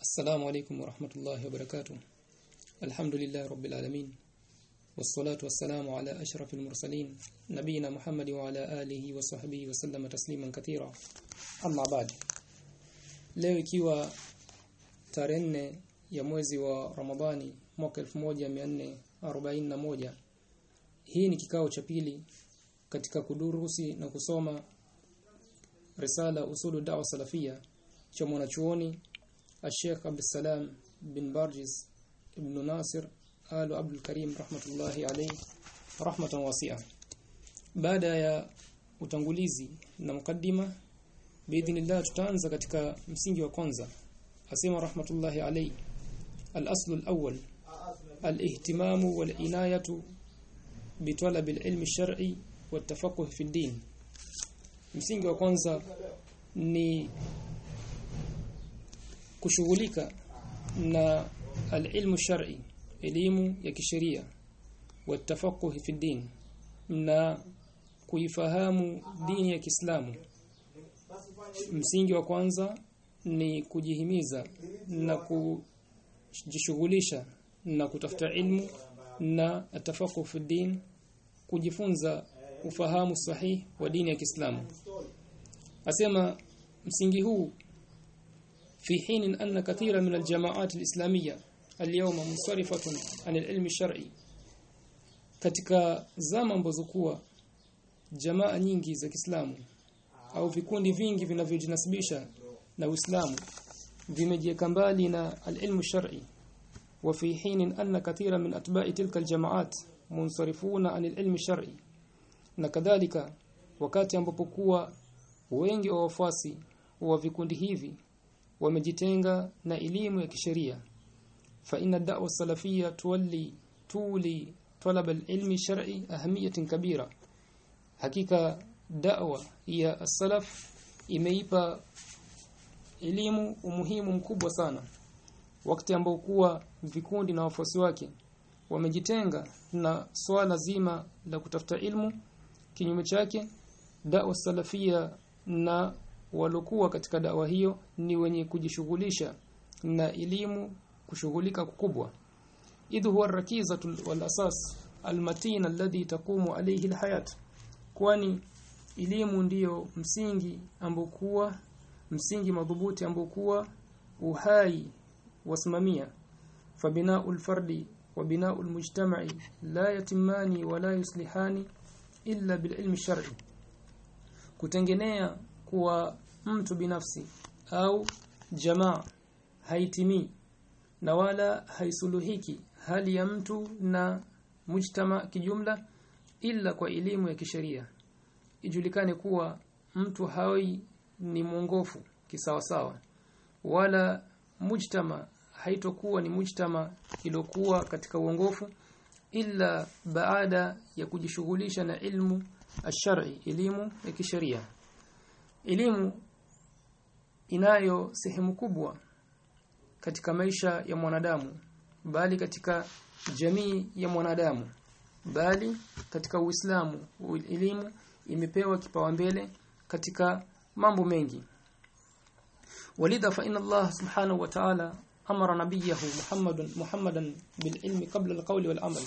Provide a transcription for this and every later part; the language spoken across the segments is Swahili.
Assalamu alaykum wa rahmatullahi wa barakatuh. Alhamdulillah rabbil alamin. Wassalatu wassalamu ala ashrafil mursalin nabina Muhammad wa ala alihi wa sahbihi wa sallama tasliman katira. Amma ba'd. Leo ikiwa tarehe nne ya mwezi wa Ramadhani mwaka 1441. Hii ni kikao cha pili katika kudurusi na kusoma risala usulu da'wa salafia cha mwanachuoni Sheikh Abdul Salam bin Barjis ibn Nasir Al Abdul Karim rahmatullahi alayhi rahmatan wasi'a baada ya utangulizi na mukaddima biidhnillah tutaanza katika msingi wa kwanza asema rahmatullahi alayhi al-aslu al-awwal al-ihtimamu wal-inayatu bitalab al-ilm ash-shar'i wat-tafaqquh fi ad-din msingi wa kwanza ni kushughulika na alilmu shar'i elimu ya kisheria wa tafaqquh fi ad-din na kuifahamu dini ya Kiislamu. Msingi wa kwanza ni kujihimiza na kujishughulisha na kutafuta ilmu na atafaqquh fi din kujifunza ufahamu sahihi wa dini ya Kiislamu. Asema msingi huu في حين أن كثيرا من الجماعات الإسلامية اليوم منصرفة عن العلم الشرعي katika zama ambazo kuwa jamaa nyingi za Kiislamu au vikundi vingi vinavyojinasibisha na Uislamu vimejieka mbali na al-ilmu shar'i wa fi hin anna kathira min atba'i tilka al-jama'at munsarifuna an al-ilmi shar'i na kadhalika wakati ambapo kuwa wengi wa wafuasi wa vikundi hivi wamejitenga na elimu ya kisheria. Fa inna da'wa salafiyya tuwalli tuli talab al-ilmi shar'i ahamiyatin kabira. Hakika da'wa ya salaf imeipa elimu umuhimu mkubwa sana. Wakati ambao kuwa vikundi na wafuasi wake wamejitenga na swala zima la kutafuta ilmu kinyume chake da'wa salafia na walokuwa katika dawa hiyo ni wenye kujishughulisha na elimu kushughulika kukubwa. Idh huwa rakizatu wal asas almatin alladhi taqumu alayhi alhayat kwani elimu ndiyo msingi ambokuwa msingi madhubuti ambokuwa uhai wasimamia fabina'ul fardi wa bina'ul mujtama'i la yatimani wala yuslihani illa bil ilmi shar'i. Kutengenea kuwa mtu binafsi au jamaa haitimi na wala haisuluhiki hali ya mtu na mujtama kijumla ila kwa elimu ya kisheria. Ijulikane kuwa mtu hawi ni mwongofu kisawasawa wala mujtama haitokuwa ni mujtama ilokuwa katika uongofu ila baada ya kujishughulisha na ilmu ashari elimu ya kisheria elimu inayo sehemu kubwa katika maisha ya mwanadamu bali katika jamii ya mwanadamu bali katika Uislamu. Elimu imepewa kipaumbele katika mambo mengi. Walidha fa inna Allah subhanahu wa ta'ala amara nabiyahu Muhammadan Muhammadan bil ilmi qabla al qawli wal amal.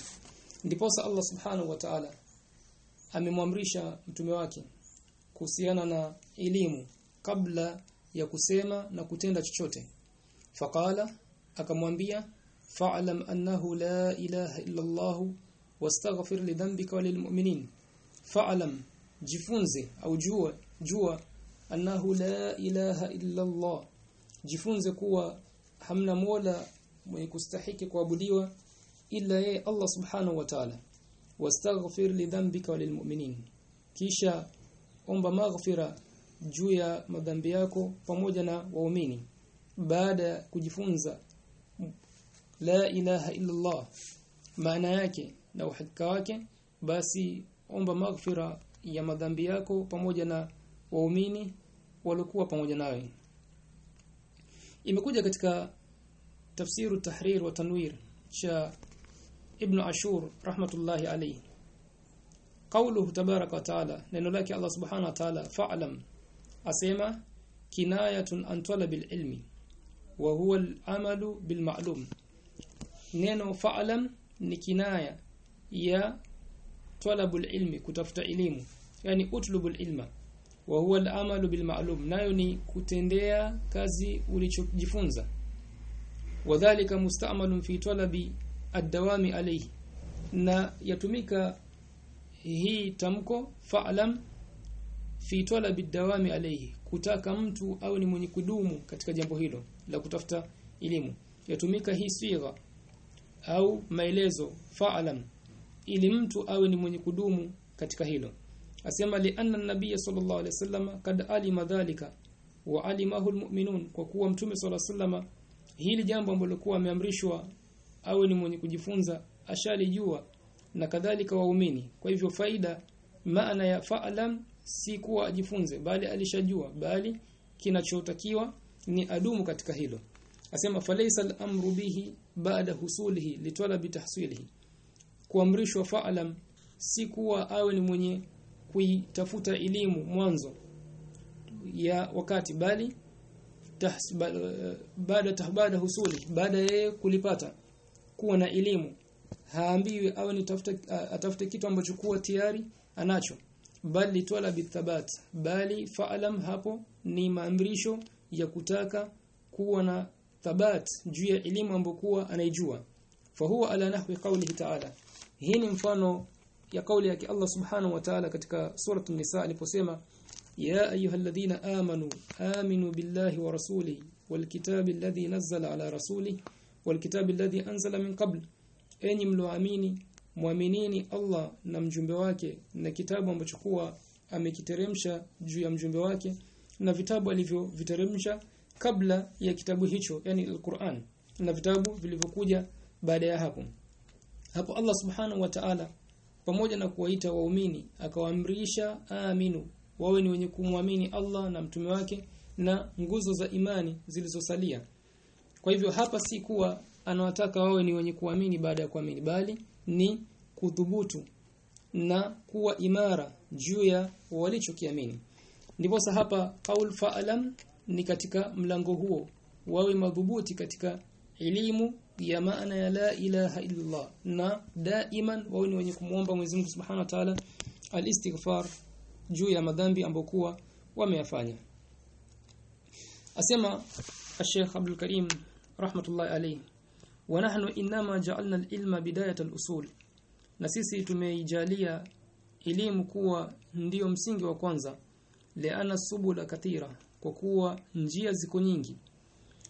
Ndiposa Allah subhanahu wa ta'ala amemwamrisha mtume wake kuhusiana na elimu kabla ya kusema na kutenda chochote. Faqala akamwambia fa'lam annahu la ilaha illa Allah wastaghfir li dhanbika walil mu'minin. Fa'lam jifunze au jua jua annahu la ilaha illa Allah jifunze kuwa hamna mola mwenye kustahiki kuabudiwa ila yeye Allah subhanahu wa ta'ala. Wastaghfir li dhanbika walil mu'minin. Kisha omba maghfira juu ya madhambi yako pamoja na waumini. Baada ya kujifunza la ilaha illa Allah maana yake na uhakika wake basi omba maghfira ya madhambi yako pamoja na waumini waliokuwa pamoja nawe. Imekuja katika tafsiru tahrir wa tanwir cha ibn ashur rahmatullahi alayhi قوله تبارك وتعالى نينو لك الله سبحانه وتعالى فعلم أسيما كناية أن طلب العلم وهو العمل بالمعلوم. نينو فعلم نكناية يا طلب العلم كتفت علم يعني أطلب العلم وهو العمل بالمعلوم نايوني كتندية كازي ولتشجفونزا وذلك مستعمل في طلب الدوام عليه na yatumika hii tamko fa'lam fi talabi ad-dawami alayhi. Kutaka mtu au ni mwenye kudumu katika jambo hilo la kutafuta elimu. Yatumika hii sigha au maelezo fa'lam ili mtu awe ni mwenye kudumu katika hilo. Asema li anna an-nabiy sallallahu alayhi wasallam kad alima dhalika wa alimahu al-mu'minun. Kwa kuwa mtume sallallahu alayhi wasallam hili jambo ambalo kuwa ameamrishwa awe ni mwenye kujifunza ashalijua na kadhalika waumini. Kwa hivyo faida maana ya fa'lam si kuwa ajifunze bali alishajua bali kinachotakiwa ni adumu katika hilo. Asema falaysa al-amru bihi ba'da husulihi litalabi tahsilihi. Kuamrishwa fa'lam si kuwa awe ni mwenye kuitafuta elimu mwanzo ya wakati bali baada tahbada husuli baada yeye kulipata kuwa na elimu haambiwi awe ni tafuta atafute kitu ambacho kuwa tayari anacho bali twala bithabat bali fa'lam hapo ni maamrisho ya kutaka kuwa na thabat juu ya elimu ambayo kuwa anaijua fahuwa ala nahwi qawlihi ta'ala hii ni mfano ya kauli yake Allah subhanahu wa ta'ala katika surah an-nisa aliposema ya ayyuhalladhina amanu aminu billahi wa rasulihi والكتاب الذي نزل على رسوله والكتاب الذي أنزل من قبل enyi mloamini mwaminini Allah na mjumbe wake na kitabu ambacho kuwa amekiteremsha juu ya mjumbe wake na vitabu alivyoviteremsha kabla ya kitabu hicho yani al-Qur'an na vitabu vilivyokuja baada ya hapo. Hapo Allah subhanahu wa ta'ala pamoja na kuwaita waumini akawaamrisha aminu wawe ni wenye kumwamini Allah na mtume wake na nguzo za imani zilizosalia. Kwa hivyo hapa si kuwa anawataka wawe ni wenye kuamini baada ya kuamini bali ni kudhubutu na kuwa imara juu ya walichokiamini. Ndipo hapa qaul fa'lam ni katika mlango huo. Wawe madhubuti katika elimu ya maana ya la ilaha illallah na daiman wawe ni wenye kumuomba Mwenyezi Mungu Subhanahu wa Ta'ala al-istighfar juu ya madhambi ambokuwa wameyafanya. Asema Sheikh Abdul Karim rahmatullahi alayhi wa nahnu inma ja'alna al-ilma bidayat al-usul. Na sisi tumeijalia elimu kuwa ndiyo msingi wa kwanza. Liana subula kathira kwa kuwa njia ziko nyingi.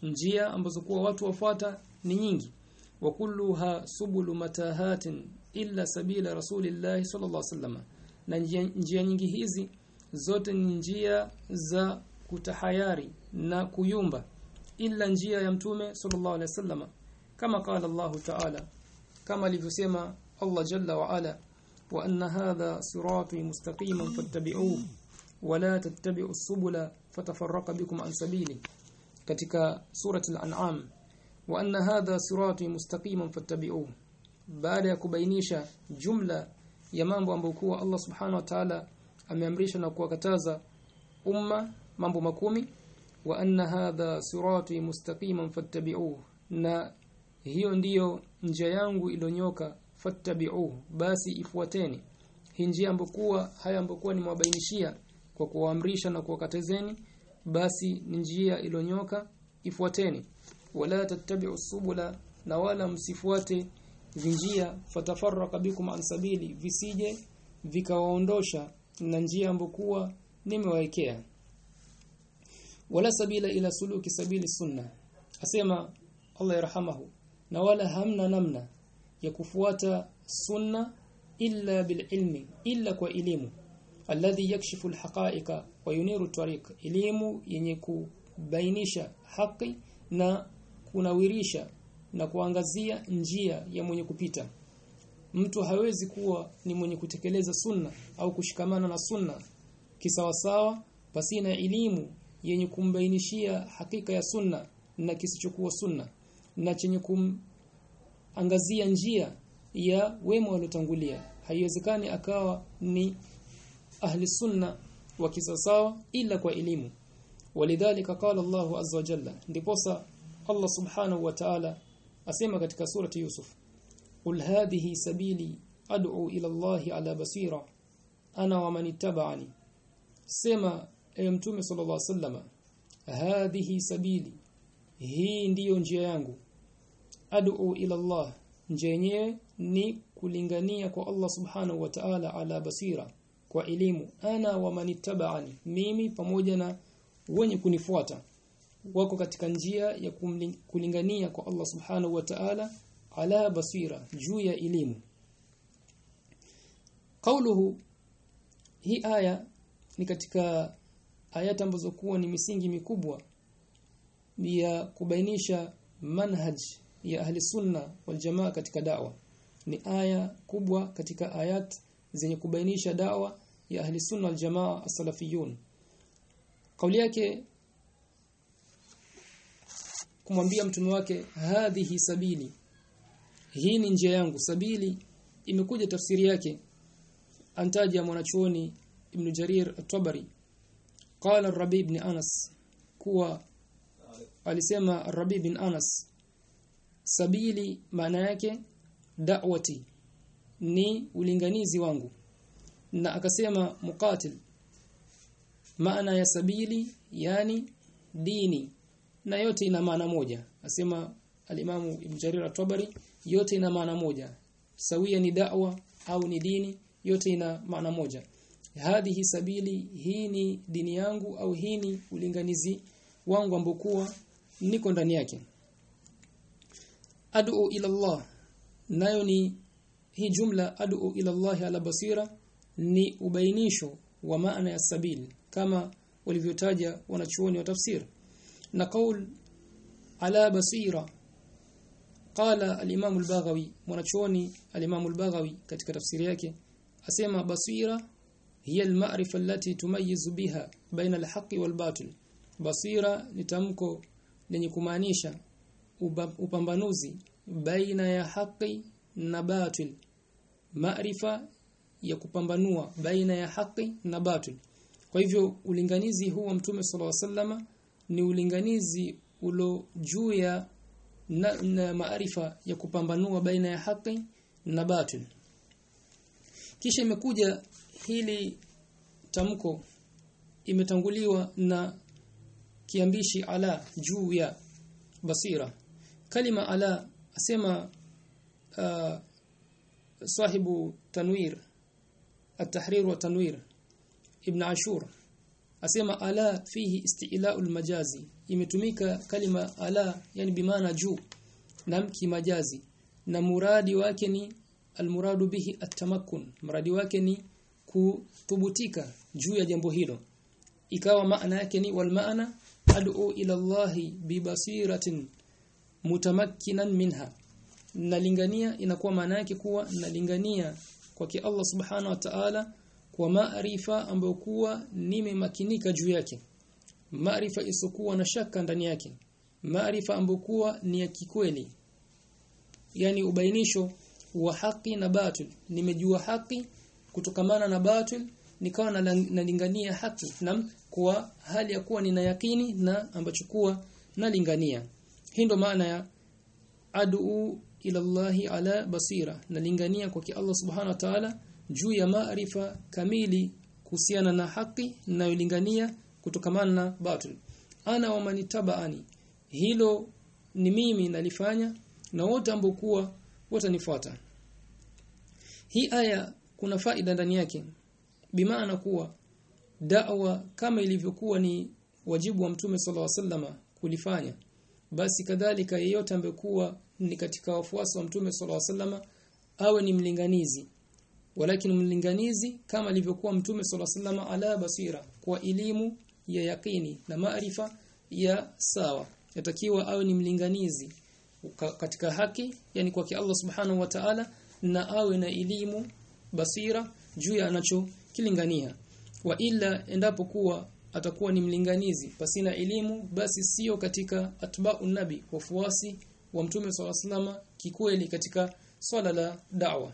Njia ambazo kuwa watu wafuata ni nyingi. Wa kulluha subulu matahatin illa sabila rasulillah sallallahu alaihi wasallam. Na njia, njia nyingi hizi zote ni njia za kutahayari na kuyumba. Ila njia ya mtume sallallahu alaihi wasallam kama qala Allah ta'ala kama alivyosema Allah jalla wa ala wa anna hadha sirati mustaqiman fattabi'uhu wa la tattabi'u subula fatafarraqa bikum an sabili katika surati al-an'am wa anna hadha sirati mustaqiman fattabi'uhu baada ya kubainisha jumla ya mambo ambayo kuwa Allah subhanahu wa ta'ala ameamrisha na kuwakataza umma mambo makumi wa anna hadha sirati mustaqiman fattabi'uhu na hiyo ndiyo njia yangu ilonyoka fattabi'uhu basi ifuateni. Hii njia ambokuwa haya ambokuwa nimewabainishia kwa kuwaamrisha na kuwakatezeni basi ni njia ilonyoka ifuateni. Wala tattabi'u subula na wala msifuate vinjia fatafarraka bikum an sabili visije vikawaondosha na njia ambokuwa nimewaekea. Wala sabila ila suluki sabili sunna. Asema Allah yarhamahu na wala hamna namna ya kufuata sunna illa bililmi illa kwa elimu. Alladhi yakshifu alhaqa'iqa wa yuniru tariq elimu yenye kubainisha haki na kunawirisha na kuangazia njia ya mwenye kupita. Mtu hawezi kuwa ni mwenye kutekeleza sunna au kushikamana na sunna kisawasawa pasina elimu yenye kumbainishia hakika ya sunna na kisichokuwa sunna na chenye kumangazia njia ya wema waliotangulia. Haiwezekani akawa ni ahli sunna wa kisawasawa ila kwa elimu. Walidhalika qala Allah azza wa jalla ndiposa Allah subhanahu wa ta'ala asema katika surati Yusuf ul hadhihi sabili ad'u ila Allah ala basira ana wa man ittaba'ani. Sema e mtume sallallahu alaihi wasallam hadhihi sabili hii ndiyo njia yangu ad'u ila Allah. Njia yenyewe ni kulingania kwa Allah subhanahu wa ta'ala ala basira kwa elimu. Ana wa manittaba'ani mimi pamoja na wenye kunifuata. Wako katika njia ya kulingania kwa Allah subhanahu wa ta'ala ala basira juu ya elimu. Kauluhu hii aya ni katika ayati ambazo kuwa ni misingi mikubwa ya kubainisha manhaj ya ahli sunna wal jamaa katika dawa. Ni aya kubwa katika ayat zenye kubainisha dawa ya ahli sunna wal jamaa as-salafiyun. Kauli yake kumwambia mtume wake hadhihi sabili. Hii ni njia yangu. Sabili imekuja tafsiri yake. Antaja mwanachuoni ibn Jarir at-Tabari. Qala ar-Rabi ibn Anas. Kuwa alisema Rabi ibn Anas sabili maana yake da'wati ni ulinganizi wangu. Na akasema muqatil maana ya sabili yani dini. Na yote ina maana moja. Asema alimamu Ibn Jarir at-Tabari yote ina maana moja. Sawia ni da'wa au ni dini yote ina maana moja. Hadhihi sabili hii ni dini yangu au hii ni ulinganizi wangu ambokuwa niko ndani yake ad'u ila Allah. Nayo ni hii jumla ad'u ila Allah ala basira ni ubainisho wa maana ya sabil kama walivyotaja wanachuoni wa tafsir. Na kaul ala basira qala al-imam al-baghawi mwanachuoni al-imam al-baghawi katika tafsiri yake asema basira hiya al-ma'rifa allati tumayyizu biha baina al-haqqi wal-batil. Basira ni tamko lenye kumaanisha upambanuzi baina ya haki na batil. Maarifa ya kupambanua baina ya haki na batil. Kwa hivyo ulinganizi huu wa mtume sallallahu alaihi ni ulinganizi ulo juu ya na, na maarifa ya kupambanua baina ya haki na batil. Kisha imekuja hili tamko imetanguliwa na kiambishi ala juu ya basira kalima ala asema uh, sahibu tanwir at-tahrir wa tanwir ibn ashur asema ala fihi istila'u majazi imetumika kalima ala yani bimaana juu na kimajazi na muradi wake ni almuradu bihi atamakkun muradi wake ni kuthubutika juu ya jambo hilo. Ikawa maana yake ni wal maana ad'u ila Allahi bibasiratin mutamakkinan minha. Nalingania inakuwa maana yake kuwa nalingania kwa ki Allah subhanahu wa ta'ala kwa maarifa ambayo kuwa nimemakinika juu yake. Maarifa isokuwa na shaka ndani yake. Maarifa ambayo kuwa ni ya kikweli. Yani ubainisho wa haki na batil. Nimejua haki kutokamana na batil nikawa nalingania haki. Na kwa hali ya kuwa nina yakini na ambacho kuwa nalingania hii ndo maana ya adu ila Allahi ala basira. Nalingania kwa Allah subhanahu wa ta'ala juu ya maarifa kamili kuhusiana na haki ninayolingania kutokamana na batil ana wa manitabaani hilo ni mimi nalifanya na wote ambao kuwa watanifuata. Hii aya kuna faida ndani yake. Bimaana kuwa da'wa kama ilivyokuwa ni wajibu wa mtume sallallahu alaihi wasallam kulifanya basi kadhalika yeyote ambekuwa ni katika wafuasi wa mtume sallallahu wasallam awe ni mlinganizi. Walakin mlinganizi kama alivyokuwa mtume sallallahu wasallam ala basira kwa elimu ya yakini na maarifa ya sawa. Yatakiwa awe ni mlinganizi katika haki yani kwa ki Allah subhanahu wa ta'ala na awe na elimu basira juu ya anachokilingania. Wa ila endapo kuwa atakuwa ni mlinganizi. Pasina elimu basi sio katika atba'un nabi wafuasi wa mtume sallallahu kikweli katika swala la da'wa.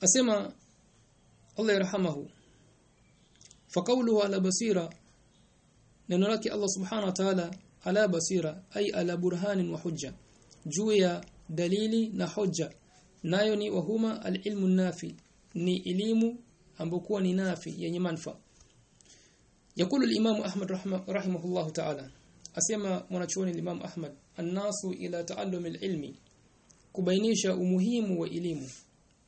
Asema Allah yarhamahu faqawluhu ala basira neno lake Allah subhanahu wa ta'ala ala basira ay ala burhanin wa hujja juu ya dalili na hoja. Nayo ni wahuma alilmu nafi ni elimu ambokuwa ni nafi yenye manfa yakulu al-imam ahmad rahimahullah ta'ala. Asema mwanachuoni imam ahmad annasu ila ta'allum al-ilmi. Kubainisha umuhimu wa elimu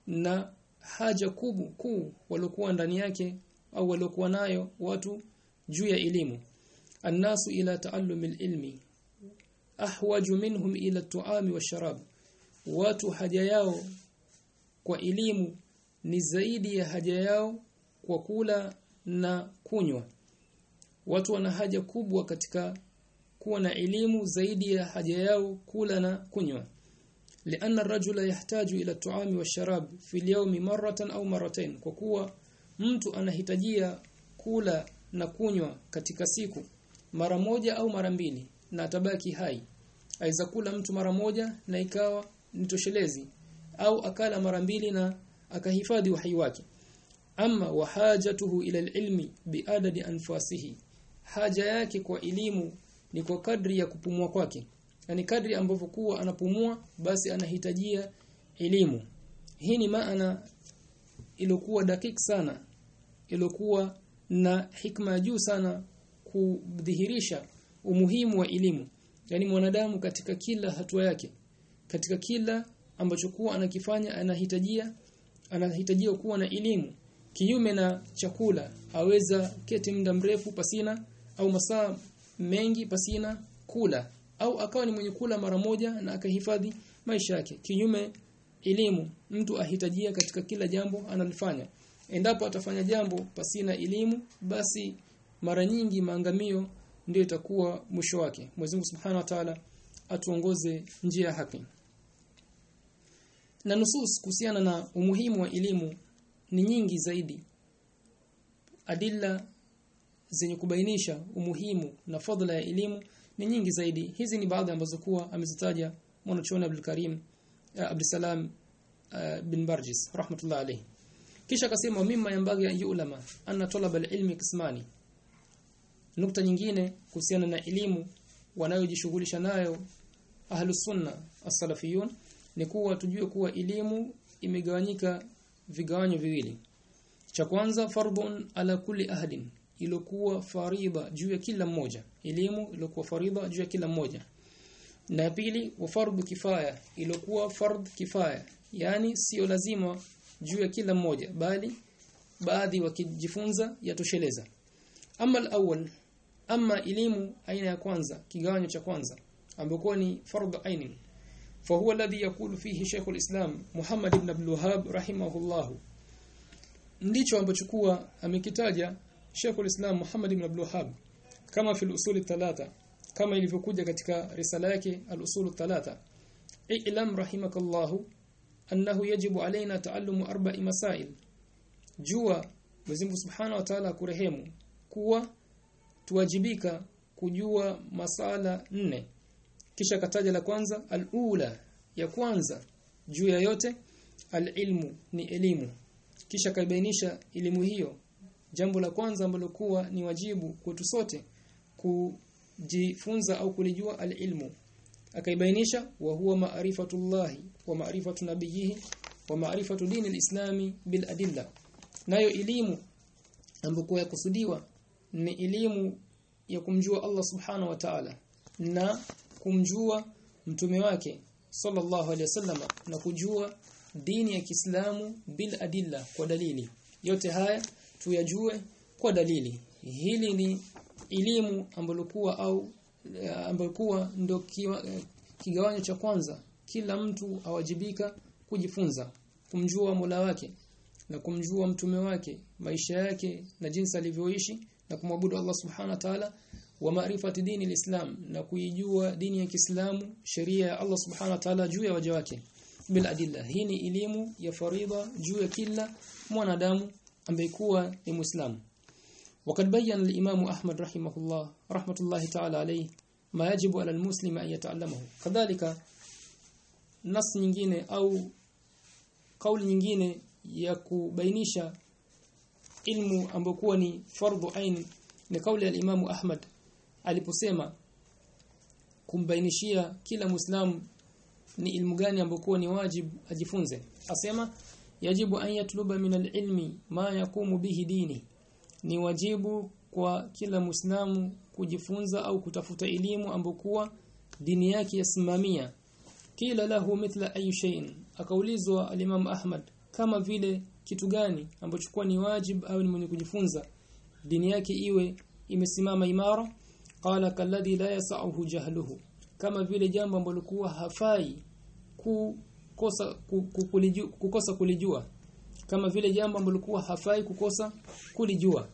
na haja kubu kuu waliokuwa ndani yake au waliokuwa nayo watu juu ya elimu. Annasu ila ta'allum al-ilmi. Ahwaju minhum ila at-tu'ami wash-sharab watu haja yao kwa elimu ni zaidi ya haja yao kwa kula na kunywa watu wana haja kubwa katika kuwa na elimu zaidi ya haja yao kula na kunywa لأن الرجل يحتاج إلى الطعام والشراب في اليوم مرة أو مرتين kwa kuwa mtu anahitajia kula na kunywa katika siku mara moja au mara mbili na atabaki hai aiza kula mtu mara moja na ikawa nitoshelezi au akala mara mbili na akahifadhi uhai wake ama wahajatuhu ila ilmi biadadi anfasihi haja yake kwa elimu ni kwa kadri ya kupumua kwake. Yani kadri ambavyo kuwa anapumua basi anahitajia elimu. Hii ni maana ilikuwa dakik sana ilikuwa na hikma juu sana kudhihirisha umuhimu wa elimu. Yani mwanadamu katika kila hatua yake katika kila ambacho kuwa anakifanya anahitajia anahitajia kuwa na elimu. Kinyume na chakula aweza keti muda mrefu pasina au masaa mengi pasina kula au akawa ni mwenye kula mara moja na akahifadhi maisha yake. Kinyume elimu. Mtu ahitajia katika kila jambo analifanya. Endapo atafanya jambo pasina elimu basi mara nyingi maangamio ndio itakuwa mwisho wake. Mwenyezi Mungu Subhanahu wa Ta'ala atuongoze njia haki. Na nusus kuhusiana na umuhimu wa elimu ni nyingi zaidi. Adilla zenye kubainisha umuhimu na fadhila ya elimu ni nyingi zaidi. Hizi ni baadhi ambazo kuwa amezitaja mwanachuoni Abdul Karim Abdul Abdussalam uh, bin Barjis rahmatullah alayhi. Kisha akasema mimma yambagi ya ulama anna talaba alilmi kismani nukta nyingine kuhusiana na elimu wanayojishughulisha nayo ahlus sunna as-salafiyun ni kuwa tujue kuwa elimu imegawanyika vigawanyo viwili. Cha kwanza fardun ala kulli ahadin ilokuwa faridha juu ya kila mmoja elimu ilokuwa faridha juu ya kila mmoja na pili wa fardhu kifaya ilokuwa fardh kifaya yani sio lazima juu ya kila mmoja bali baadhi wakijifunza yatosheleza ama al-awwal ama elimu aina ya kwanza kigawanyo cha kwanza ambapo ni fardh ainin فهو الذي يقول فيه شيخ الإسلام محمد بن عبد الوهاب رحمه الله ndicho ambacho kuwa amekitaja Sheikh al-Islam Muhammad ibn Abdul kama fi al-usul thalatha kama ilivyokuja katika risala yake al-usul thalatha i'lam rahimakallahu annahu yajibu alaina ta'allumu arba'i masail. Jua Mwenyezi Subhanahu wa Ta'ala kurehemu kuwa tuwajibika kujua masala nne. Kisha kataja la kwanza al-ula ya kwanza juu ya yote al-ilmu ni elimu. Kisha kaibainisha elimu hiyo jambo la kwanza ambalo kuwa ni wajibu kwetu sote kujifunza au kulijua al-ilmu. Akaibainisha wa huwa maarifatullahi wa ma'rifatu nabiyihi wa ma'rifatu dini alislami bil adilla nayo elimu ambayo yakusudiwa ni elimu ya kumjua Allah subhanahu wa ta'ala na kumjua mtume wake sallallahu alaihi wasallam na kujua dini ya Kiislamu bil adilla kwa dalili. Yote haya tuyajue kwa dalili. Hili ni elimu ambalo kuwa au ambalo kuwa ndio kigawanyo cha kwanza. Kila mtu awajibika kujifunza kumjua Mola wake na kumjua mtume wake maisha yake na jinsi alivyoishi na kumwabudu Allah subhanahu wa ta'ala wa maarifati dini alislam na kuijua dini ya Kiislamu sheria ya Allah subhanahu wa ta'ala juu ya waja wake. Bil adilla hii ni elimu ya faridha juu ya kila mwanadamu ambaye kuwa ni muislamu وقد بين الامام احمد رحمه الله رحمه الله تعالى عليه ما يجب على المسلم ان يتعلمه كذلك nas nyingine au kauli nyingine ya kubainisha ilmu ambayo kuwa ni fardhu ain ni kauli ya Imam Ahmad aliposema kumbainishia kila muislamu ni ilmu gani ambokuwa ni wajib ajifunze asema yajibu an yatluba min alilmi ma yakumu bihi dini. Ni wajibu kwa kila muislamu kujifunza au kutafuta elimu ambokuwa dini yake yasimamia. Kila lahu mithla ayi shay'in. Akaulizwa al-Imam Ahmad kama vile kitu gani ambacho kwa ni wajib au ni mwenye kujifunza? Dini yake iwe imesimama imara? Qala kalladhi la yasahu jahluhu. Kama vile jambo ambalo kuwa hafai kukosa kukulijua, kukosa kulijua. Kama vile jambo ambalo hafai kukosa kulijua.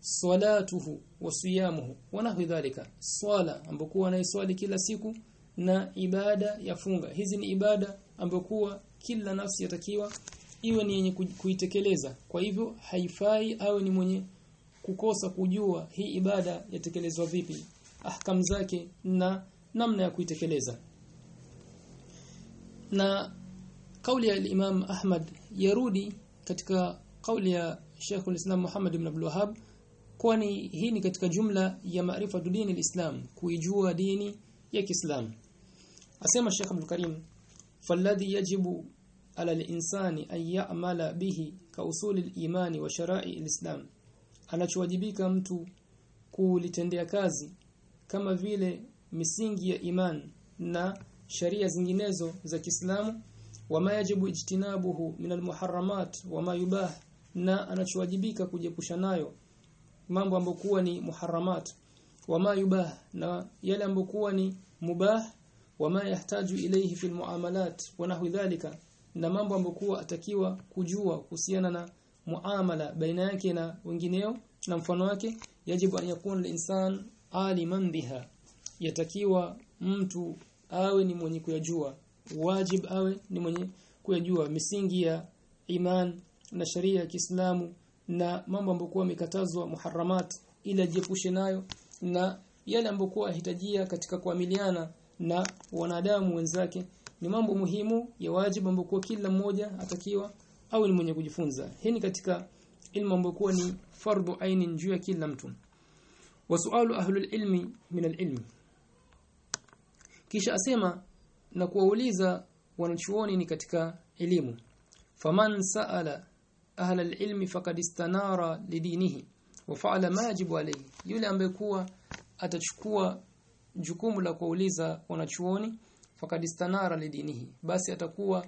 Salatuhu wa siyamuhu wa nahwi dhalika. Swala ambokuwa anaiswali kila siku na ibada ya funga. Hizi ni ibada ambokuwa kila nafsi yatakiwa iwe ni yenye kuitekeleza. Kwa hivyo haifai awe ni mwenye kukosa kujua hii ibada yatekelezwa vipi. Ahkam zake na namna ya kuitekeleza. Na kauli ya Imam Ahmad yarudi katika kauli ya Sheikh al-Islam Muhammad ibn Abdul Wahhab kwani hii ni katika jumla ya maarifa dini al-Islam kuijua dini ya Kiislamu. Asema Sheikh Abdul Karim falladhi yajibu ala al-insani an ya'mala bihi ka usuli al-imani wa shara'i al-Islam. Anachowajibika mtu kulitendea kazi kama vile misingi ya iman na sharia zinginezo za Kiislamu wama yajibu ijtinabuhu min almuharramat wama yubah na anachowajibika kujepusha nayo mambo ambayo kuwa ni muharramat. Wama yubah na yale ambayo kuwa ni mubah. Wama yahtaju ilayhi fil muamalat wa nahwi dhalika na mambo ambayo kuwa atakiwa kujua kuhusiana na muamala baina yake na wengineo na mfano wake yajibu an yakuna al-insan aliman biha. Yatakiwa mtu awe ni mwenye kuyajua wajib awe ni mwenye kuyajua misingi ya iman na sharia ya Kiislamu na mambo ambayo kwa mikatazwa muharramat ili ajiepushe nayo na yale ambayo hitajia katika kuamiliana na wanadamu wenzake. Ni mambo muhimu ya wajibu ambayo kila mmoja atakiwa au ni mwenye kujifunza. Hii ni katika ilmu ambayo ni fardhu aini juu ya kila mtu. Wasualu ahlul ilmi min alilmi kisha asema na kuwauliza wanachuoni ni katika elimu. Faman saala ahla alilmi faqad istanara lidinihi wa fa'ala majibu alayhi. Yule ambaye kuwa atachukua jukumu la kuuliza wanachuoni faqad istanara lidinihi basi atakuwa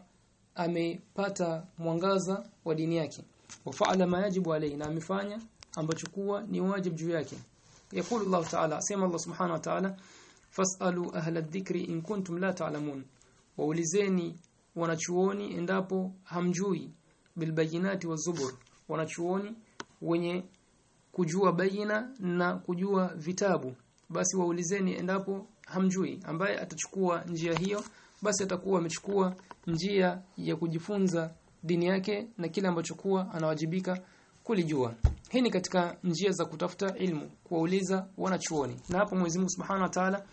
amepata mwangaza wa dini yake. Wa fa'ala majibu alayhi na amefanya ambacho kuwa ni wajibu juu yake. Yakulu Allah ta'ala sema Allah subhanahu wa ta'ala fasalu ahla dhikri in kuntum la ta'lamun. Waulizeni wanachuoni endapo hamjui bilbayinati wazubur wanachuoni wenye kujua bayina na kujua vitabu. Basi waulizeni endapo hamjui. Ambaye atachukua njia hiyo basi atakuwa amechukua njia ya kujifunza dini yake na kile ambacho kuwa anawajibika kulijua. Hii ni katika njia za kutafuta ilmu kuwauliza wanachuoni. Na hapo Mwenyezi Mungu Subhanahu wa Ta'ala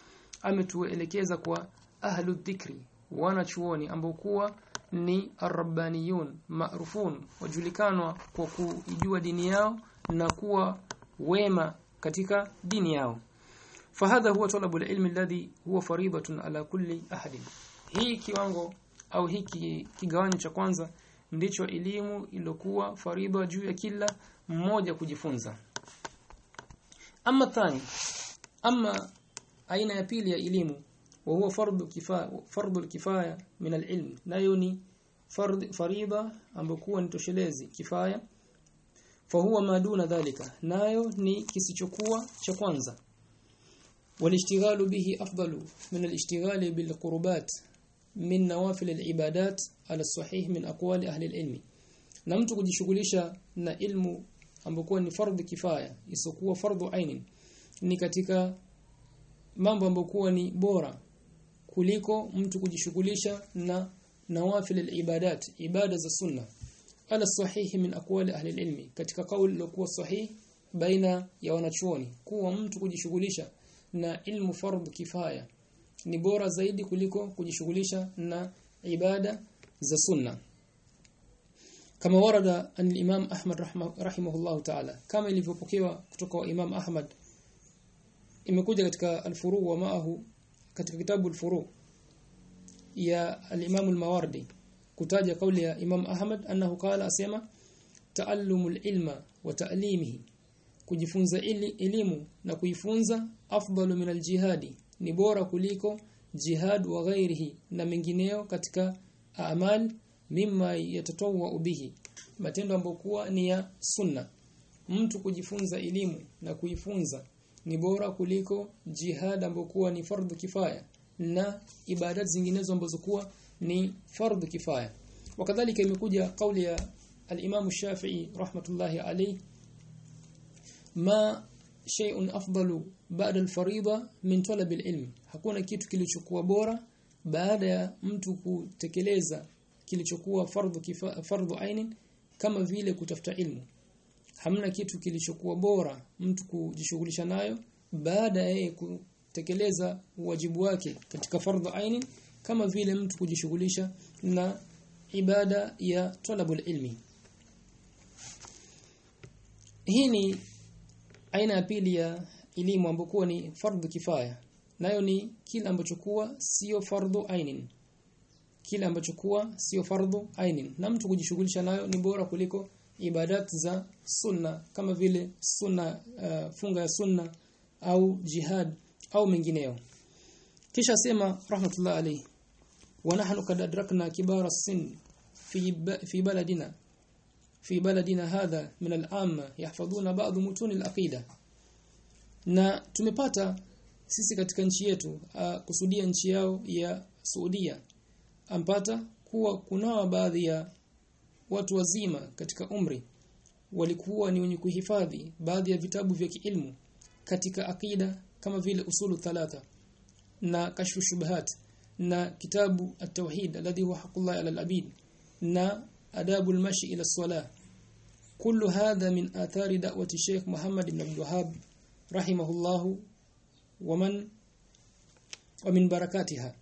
ametuelekeza kwa ahlu dhikri wanachuoni ambao kuwa ni arabbaniyun marufun wajulikanwa kwa kujua dini yao na kuwa wema katika dini yao. Fahadha huwa talabu alilmi alladhi huwa faridatun ala kulli ahadin. Hii kiwango au hiki kigawanyo cha kwanza ndicho elimu ilokuwa faridha juu ya kila mmoja kujifunza. Ama thani ama aina ya pili ya elimu wa huwa fardu kifaya fardu kifaya min alilm nayo ni faridha ambayo ni toshelezi kifaya fahuwa maduna dhalika nayo ni kisichokuwa cha kwanza والاشتغال به أفضل من الاشتغال بالقربات من نوافل العبادات على الصحيح من أقوال أهل العلم na mtu kujishughulisha na ilmu ambayo ni fardhu kifaya isokuwa fardhu ainin ni katika mambo ambayo ni bora kuliko mtu kujishughulisha na nawafil alibadat ibada za sunna. Ala sahihi min aqwali ahli ilmi katika kauli iliyokuwa sahihi baina ya wanachuoni kuwa mtu kujishughulisha na ilmu fardhu kifaya ni bora zaidi kuliko kujishughulisha na ibada za sunna. Kama warada an al-Imam Ahmad rahimahullah ta'ala kama ilivyopokewa kutoka kwa Imam Ahmad imekuja katika al-furu wa ma'ahu katika kitabu al-furu ya al-Imam al-Mawardi kutaja kauli ya Imam Ahmad annahu qala asema ta'allumul ilma wa ta'limihi kujifunza ili, elimu na kuifunza afdalu min al-jihadi ni bora kuliko jihad wa ghairihi na mengineo katika amal mimma yatatawa bihi. Matendo ambayo kuwa ni ya sunna. Mtu kujifunza elimu na kuifunza ni bora kuliko jihad ambokuwa ni fardhu kifaya. Na ibadat zinginezo ambazo kuwa ni fardhu kifaya. Wakadhalika imekuja kauli ya al-Imam Shafi'i rahmatullahi alayhi ma shay'un afdalu ba'da al-fariida min talab al-ilm. Hakuna kitu kilichokuwa bora baada ya mtu kutekeleza kilichokuwa fardhu fardhu ainin kama vile kutafuta ilmu hamna kitu kilichokuwa bora mtu kujishughulisha nayo baada ya kutekeleza wajibu wake katika fardhu aini kama vile mtu kujishughulisha na ibada ya talabul ilmi. Hii ni aina ya pili ya elimu ambayo ni fardhu kifaya. Nayo ni kila ambacho kuwa sio fardhu ainin. Kila ambacho kuwa sio fardhu ainin. Na mtu kujishughulisha nayo ni bora kuliko ibadat za sunna kama vile sunna uh, funga ya sunna au jihad au mengineyo kisha sema rahmatullah alayhi wa nahnu kad adrakna kibara sin fi fi baladina fi baladina hadha min al-amma yahfadhuna ba'd mutun al-aqida. Na tumepata sisi katika nchi yetu uh, kusudia nchi yao ya Saudia ampata kuwa kunao baadhi ya watu wazima katika umri walikuwa ni wenye kuhifadhi baadhi ya vitabu vya kiilmu katika akida kama vile usulu thalatha na kashfu shubahat na kitabu at-tauhid alladhi huwa haqqullah ala al-abid na adabu al-mashi ila as-salah. Kullu hadha min athari da'wati Sheikh Muhammad ibn Abdul Wahhab rahimahullahu wa man wa min barakatiha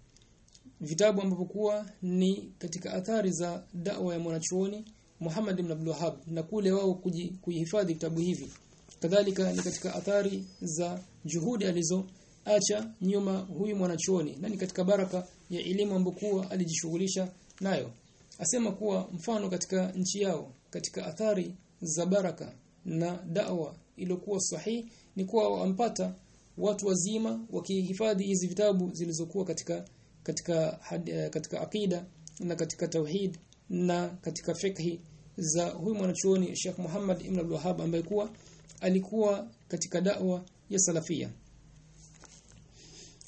vitabu ambavyo kuwa ni katika athari za da'wa ya mwanachuoni Muhammad ibn Abdul Wahhab na kule wao kuhifadhi vitabu hivi. Kadhalika ni katika athari za juhudi alizo acha nyuma huyu mwanachuoni na ni katika baraka ya elimu ambayo alijishughulisha nayo. Asema kuwa mfano katika nchi yao katika athari za baraka na da'wa iliyokuwa sahihi ni kuwa wampata watu wazima wakihifadhi hizi vitabu zilizokuwa katika katika had, katika akida na katika tauhid na katika fikhi za huyu mwanachuoni Sheikh Muhammad Ibn Abdul Wahhab ambaye kuwa alikuwa katika da'wa ya salafia.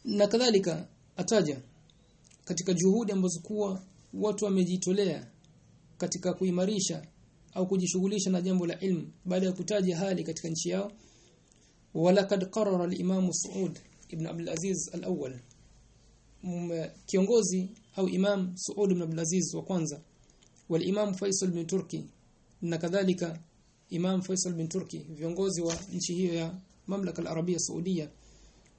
Na kadhalika ataja katika juhudi ambazo kuwa watu wamejitolea katika kuimarisha au kujishughulisha na jambo la ilmu baada ya kutaja hali katika nchi yao. Walaqad qarara al-imam Saud ibn Abdul Aziz al-awwal kiongozi au imam Saud ibn Abdul Aziz wa kwanza wal imam Faisal bin Turki na kadhalika imam Faisal bin Turki viongozi wa nchi hiyo ya mamlaka al-arabia saudia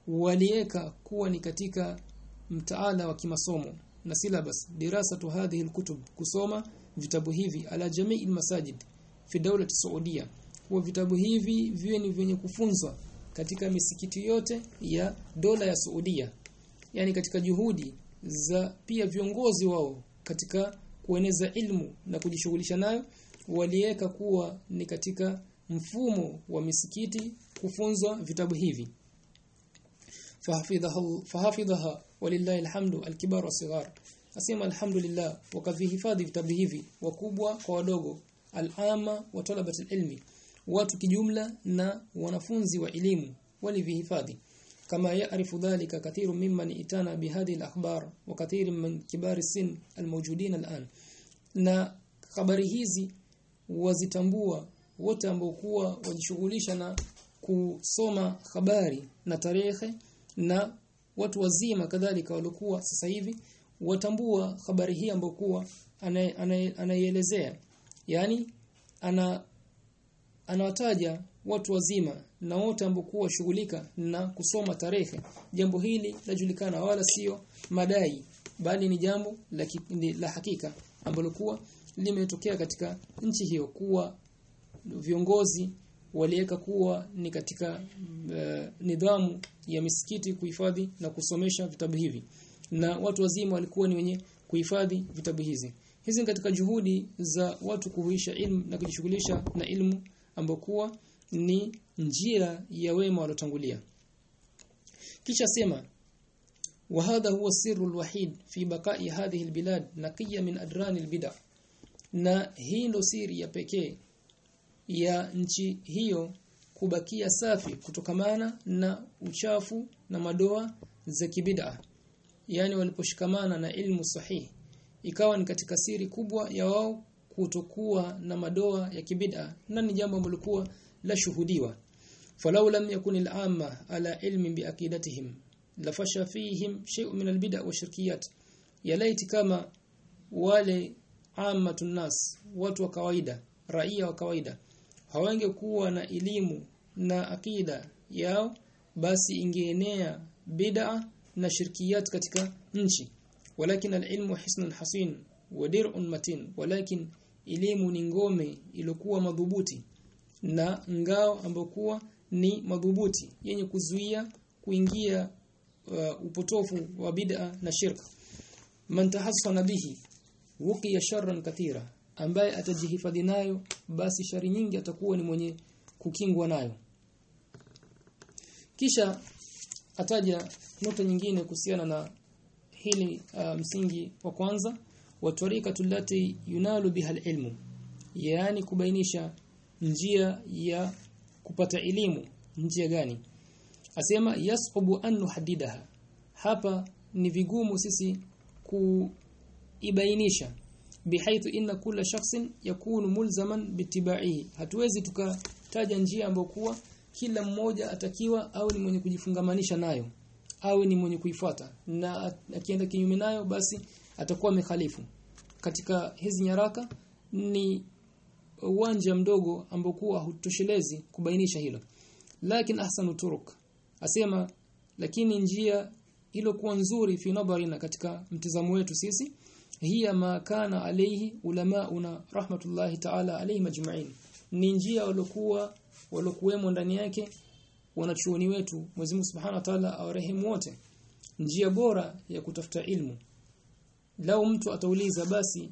walieka kuwa ni katika mtaala wa kimasomo na syllabus dirasatu hadhihi al-kutub kusoma vitabu hivi ala jamii masajid fi dawla saudia. Kuwa vitabu hivi viwe ni vyenye kufunzwa katika misikiti yote ya dola ya Saudia yani katika juhudi za pia viongozi wao katika kueneza ilmu na kujishughulisha nayo waliweka kuwa ni katika mfumo wa misikiti kufunzwa vitabu hivi. Fahafidhaha fahafidhaha walillahi alhamdu alkibar wasighar asema alhamdulillah wakavihifadhi vitabu hivi wakubwa kwa wadogo alama wa talabati ilmi. Watu kijumla na wanafunzi wa elimu walivihifadhi kama yaarifu dhalika kathiru mimman itana بهذه الاخبار وكثير wa كبار min الموجودين sin almawjudin al'an. Na habari hizi wazitambua wote ambao kuwa wajishughulisha na kusoma habari na tarehe na watu wazima kadhalika walikuwa sasa hivi watambua habari hii ambayo kuwa anaielezea. Yani ana anawataja watu wazima na wote ambokuwa shughulika na kusoma tarehe. Jambo hili lajulikana wala sio madai bali ni jambo la, la hakika ambalo kuwa limetokea katika nchi hiyo. Kuwa viongozi waliweka kuwa ni katika uh, nidhamu ya misikiti kuhifadhi na kusomesha vitabu hivi. Na watu wazima walikuwa ni wenye kuhifadhi vitabu hizi. Hizi ni katika juhudi za watu kuhuisha ilmu na kujishughulisha na ilmu ambokuwa ni njia ya wema waliotangulia kisha sema وهذا هو السر الوحيد في بقاء هذه البلاد نقية من أدران البدع na hii ndo siri ya pekee ya nchi hiyo kubakia safi kutokamana na uchafu na madoa za kibida yani waliposhikamana na ilmu sahihi ikawa ni katika siri kubwa ya wao kutokuwa na madoa ya kibida na ni jambo ambalo lilikuwa la shuhudiwa falau lam yakun al-amma ala ilmin biaqidatihim lafasha fihim shay'un min al-bid'a wa shirkiyat. Yalaiti kama wale ammatun nas watu wa kawaida raia wa kawaida hawangekuwa na elimu na akida yao basi ingeenea bid'a na shirkiyat katika nchi. Walakin alilmu hisnun hasin wa dir'un matin walakin elimu ni ngome iliyokuwa madhubuti na ngao ambokuwa ni madhubuti yenye kuzuia kuingia uh, upotofu wa bid'a na shirka man tahassana bihi wukiya sharran kathira ambaye atajihifadhi nayo basi shari nyingi atakuwa ni mwenye kukingwa nayo. Kisha ataja nukta nyingine kuhusiana na hili uh, msingi wa kwanza wa tariqatu lati yunalu biha ilmu yani kubainisha njia ya kupata elimu njia gani? Asema yasubu an nuhaddidaha hapa ni vigumu sisi kuibainisha. Bihaithu inna kulla shakhsin yakunu mulzaman bitibaihi. Hatuwezi tukataja njia ambayo kuwa kila mmoja atakiwa au ni mwenye kujifungamanisha nayo au ni mwenye kuifuata. Na akienda kinyume nayo basi atakuwa mekhalifu katika hizi nyaraka ni uwanja mdogo ambokuwa hutoshelezi kubainisha hilo. Lakini ahsanu turuk asema lakini njia ilo kuwa nzuri fi nadharina katika mtizamo wetu sisi hiya ma kana alayhi ulamauna rahmatullahi ta'ala alayhi majma'in. Ni njia walokuwa walokuwemo ndani yake wanachuoni wetu Mwenyezi Mungu Subhanahu wa Ta'ala awarehemu wote. Njia bora ya kutafuta ilmu. Lao mtu atauliza basi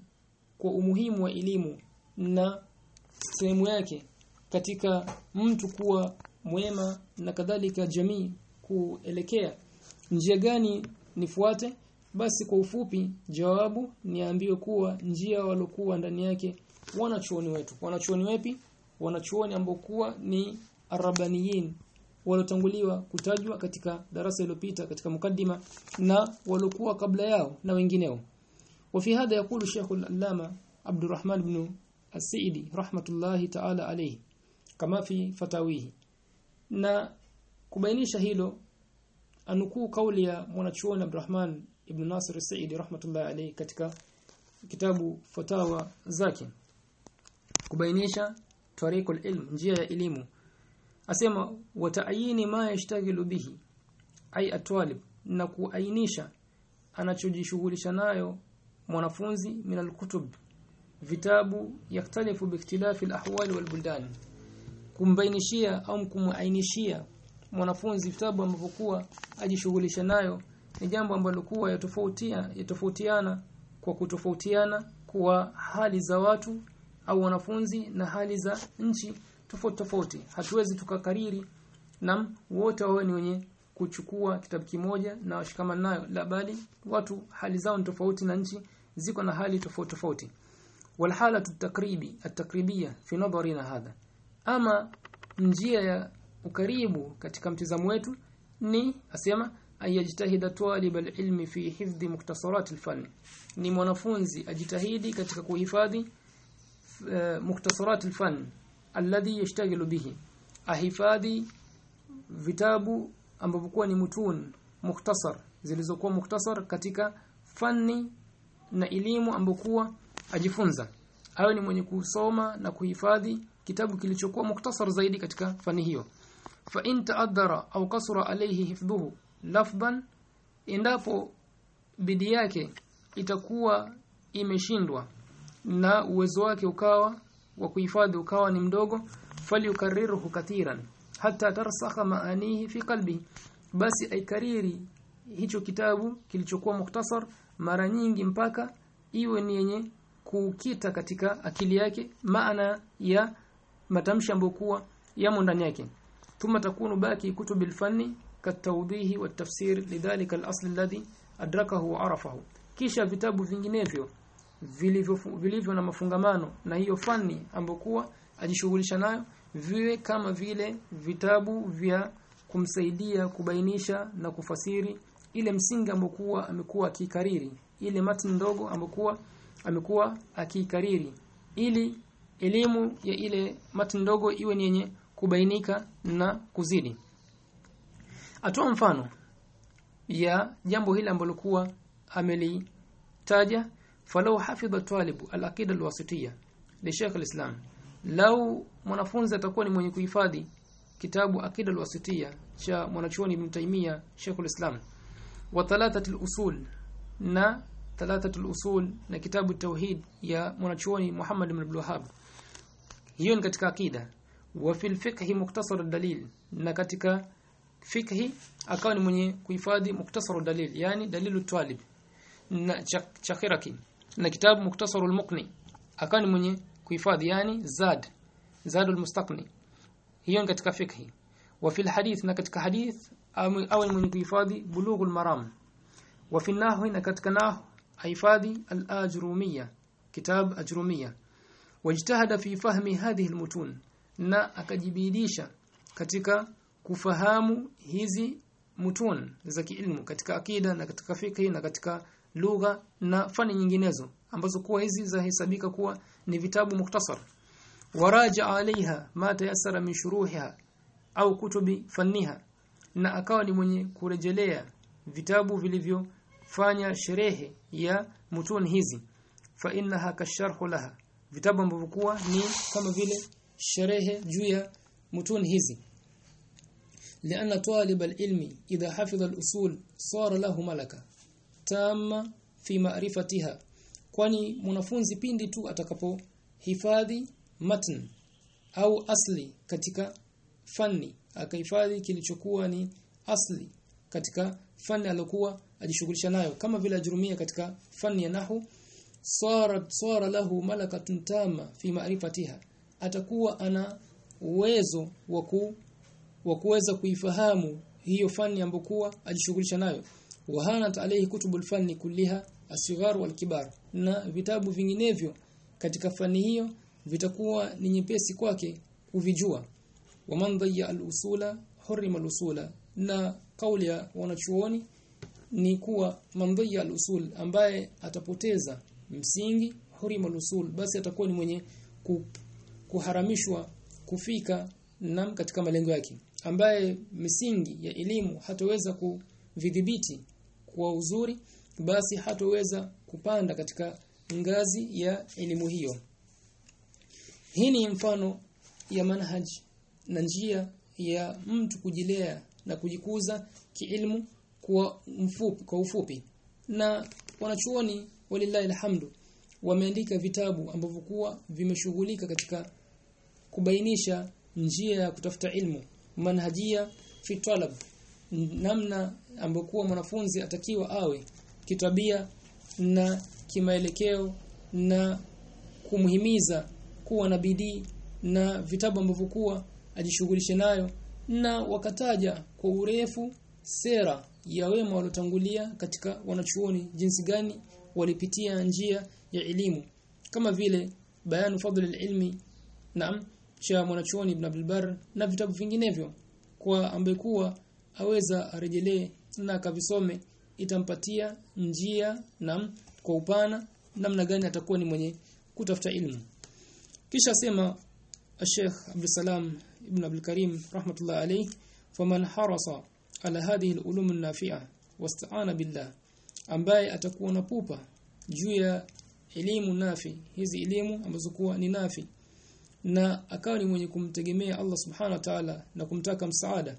kwa umuhimu wa elimu na sehemu yake katika mtu kuwa mwema na kadhalika jamii kuelekea. Njia gani nifuate? Basi kwa ufupi jawabu niambiwe kuwa njia walokuwa ndani yake wanachuoni wetu. Wanachuoni wepi? Wanachuoni ambao kuwa ni arabaniyin walotanguliwa kutajwa katika darasa iliyopita katika mukaddima na walokuwa kabla yao na wengineo. Wafi hadha yakulu Sheikh al-Allama Abdurrahman ibn asidi rahmatullahi ta'ala alayhi kama fi fatawihi na kubainisha hilo anukuu kauli ya mwanachuoni Abdurrahman ibn Nasir saidi rahmatullahi alayhi katika kitabu Fatawa zake. Kubainisha tariqul ilm njia ya elimu. Asema wa ta'yini ma yashtaghilu bihi ay atwalib na kuainisha anachojishughulisha nayo mwanafunzi min alkutub vitabu yaktalifu biikhtilafi alahwal walbuldan kumbainishia au kumuainishia mwanafunzi vitabu ambavyo kuwa ajishughulisha nayo ni jambo ambalo kuwa yatofautia yatofautiana kwa kutofautiana kwa hali za watu au wanafunzi na hali za nchi tofauti tofauti. Hatuwezi tukakariri na wote wawe ni wenye kuchukua kitabu kimoja na washikamana nayo la bali watu hali zao ni tofauti na nchi ziko na hali tofauti tofauti walhala التقريبي التقريبيه في نظرنا هذا. ama njia ya ukaribu katika mtizamo wetu ni asema ayajtahida talib alilmi fi hifdhi muktasarat alfan ni mwanafunzi ajitahidi katika kuhifadhi uh, muktasarat alfan alladhi yashtaghilu bihi. Ahifadhi vitabu ambavyo kuwa ni mutun mukhtasar zilizokuwa mukhtasar katika fani na elimu ambokuwa ajifunza. Awe ni mwenye kusoma na kuhifadhi kitabu kilichokuwa muktasar zaidi katika fani hiyo. Fa in ta'addara au kasura alayhi hifdhuhu lafdhan endapo bidii yake itakuwa imeshindwa na uwezo wake ukawa wa kuhifadhi ukawa ni mdogo falyukarriruhu katiran hata tarsakha maanihi fi qalbi basi aikariri hicho kitabu kilichokuwa muktasar mara nyingi mpaka iwe ni yenye kukita katika akili yake maana ya matamshi ambokuwa yamo ndani yake. Thumma takunu baki kutubil fanni katawdihi wa tafsir lidhalika al-asl alladhi adrakahu wa arafahu. Kisha vitabu vinginevyo vilivyo vilivyo na mafungamano na hiyo fani ambokuwa ajishughulisha nayo viwe kama vile vitabu vya kumsaidia kubainisha na kufasiri ile msingi ambokuwa amekuwa akikariri ile matni ndogo ambokuwa amekuwa akikariri. Ili elimu ya ile mati ndogo iwe ni yenye kubainika na kuzidi. Atoa mfano ya jambo hili ambalo kuwa amelitaja. Falau hafidha talibu al-aqida al-wasitiyya li Sheikh al-Islam. Lau mwanafunzi atakuwa ni mwenye kuhifadhi kitabu aqida al-wasitiyya cha mwanachuoni Ibn Taymiyyah Sheikh al-Islam. Wa thalathati al-usul na ثلاثة الأصول من كتاب التوحيد يا مناجوني محمد بن عبد هي ان ketika وفي الفقه مقتصر الدليل. ان ketika فقه أكون من يحفظ مختصر الدليل. يعني دليل الطالب. شخيرك. ان كتاب مختصر المقني أكون مني كيفادي يعني زاد. زاد المستقني هي ان فقه. وفي الحديث ان حديث أول من كيفادي بلوغ المرام. وفي النحو ان ketika hifadhi al-ajrumiyya kitab ajrumiyya. Wajtahada fi fahmi hadhihi al-mutun na akajibidisha katika kufahamu hizi mutun za kiilmu katika akida na katika fikhi na katika lugha na fani nyinginezo ambazo kuwa hizi zahesabika kuwa ni vitabu muktasar waraja alaiha ma tayassara min shuruhiha au kutubi fanniha na akawa ni mwenye kurejelea vitabu vilivyofanya sherehe ya mutun hizi fa innaha kasharhu laha vitabu ambavyo kuwa ni kama vile sherehe juu ya mutun hizi لأن طالب العلم إذا حفظ الأصول صار له ملكة تامة في معرفتها kwani mwanafunzi pindi tu atakapohifadhi matn au asli katika fani akahifadhi kilichokuwa ni asli katika fani aliyokuwa ajishughulisha nayo. Kama vile ajrumia katika fani ya nahu sara sara lahu malakatun tama fi ma'rifatiha. Atakuwa ana uwezo wa wa kuweza kuifahamu hiyo fani ambokuwa ajishughulisha nayo. Wahanat alayhi kutubul fanni kulliha asigharu wal kibar. Na vitabu vinginevyo katika fani hiyo vitakuwa ni nyepesi kwake kuvijua. Waman dhayya al-usula hurima al-usula. Na kauli ya wanachuoni ni kuwa mandhiya al-usul ambaye atapoteza msingi hurima al-usul basi atakuwa ni mwenye kuharamishwa kufika nam katika malengo yake ambaye misingi ya elimu hatoweza kuvidhibiti kwa uzuri basi hatoweza kupanda katika ngazi ya elimu hiyo. Hii ni mfano ya manhaj na njia ya mtu kujilea na kujikuza kiilmu kwa mfupi kwa ufupi. Na wanachuoni walillahi alhamdu wameandika vitabu ambavyo kuwa vimeshughulika katika kubainisha njia ya kutafuta ilmu manhajia fi talab namna ambokuwa mwanafunzi atakiwa awe kitabia na kimaelekeo na kumhimiza kuwa na bidii na vitabu ambavyo kuwa ajishughulishe nayo na wakataja kwa urefu sera ya wema walotangulia katika wanachuoni jinsi gani walipitia njia ya elimu. Kama vile bayanu fadl ilmi naam cha mwanachuoni Ibn Abdul Barr na vitabu vinginevyo. Kwa ambekuwa aweza arejelee na akavisome itampatia njia na kwa upana namna gani atakuwa ni mwenye kutafuta ilmu. Kisha sema Sheikh Abdul Salam Ibn Abdul Karim rahmatullah alayhi faman harasa hadhihi al-ulum an-nafi'a wasta'ana billah ambaye atakuwa na pupa juu ya elimu nafi hizi elimu ambazo kuwa ni nafi na akawa ni mwenye kumtegemea Allah subhanahu wa ta'ala na kumtaka msaada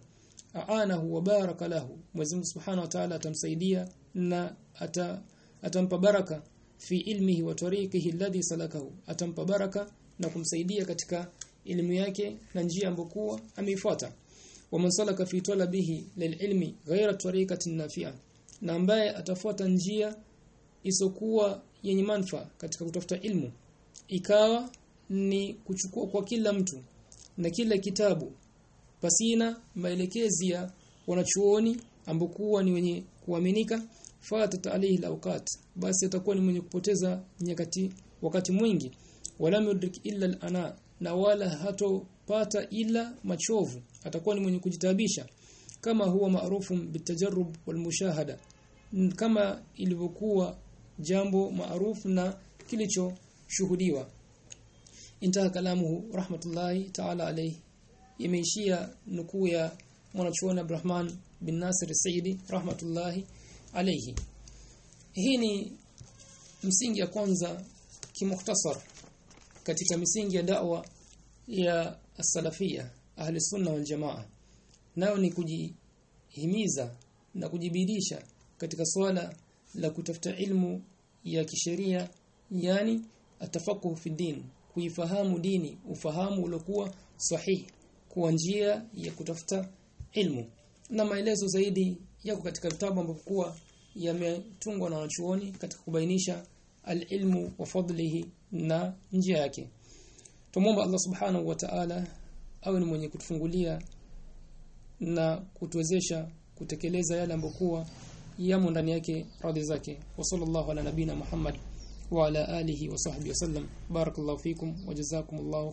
aanahu wa baraka lahu. Mwenyezi Mungu subhanahu wa ta'ala atamsaidia na ata, atampa baraka fi ilmihi wa tariqihi alladhi salakahu. Atampa baraka na kumsaidia katika elimu yake na njia ambokuwa ameifuata waman salaka fi talabihi lililmi ghayra tariqatin nafi'a na ambaye atafuata njia isokuwa yenye manufaa katika kutafuta ilmu. Ikawa ni kuchukua kwa kila mtu na kila kitabu pasina maelekezi ya wanachuoni ambokuwa ni wenye kuaminika fatat alayhi alawqat basi atakuwa ni mwenye kupoteza nyakati wakati mwingi. Wala yudrik illa alana na wala hatopata ila machovu atakuwa ni mwenye kujitabisha. Kama huwa maarufu bitajarrub walmushahada kama ilivyokuwa jambo maarufu na kilichoshuhudiwa. Intaha kalamuhu rahmatullahi ta'ala alayhi. Imeishia nukuu ya mwanachuoni Abdurrahman bin Nasir Saidi rahmatullahi alayhi. Hii ni msingi ya kwanza kimukhtasar katika misingi ya da'wa ya as-salafia ahli sunna wal jamaa. Nao ni kujihimiza na kujibidisha katika swala la kutafuta ilmu ya kisheria yani atafakuhu fi din kuifahamu dini ufahamu uliokuwa sahihi kwa njia ya kutafuta ilmu. Na maelezo zaidi yako katika vitabu ambavyo kuwa yametungwa na wachuoni katika kubainisha alilmu wa fadlihi na njia yake tumomba Allah subhanahu wa ta'ala awe ni mwenye kutufungulia na kutuwezesha kutekeleza yale ambokuwa yamo ndani yake radhi zake. Wa sallallahu ala nabina Muhammad wa ala alihi wa sahbihi wasallam barakallahu fikum wa jazakumullahu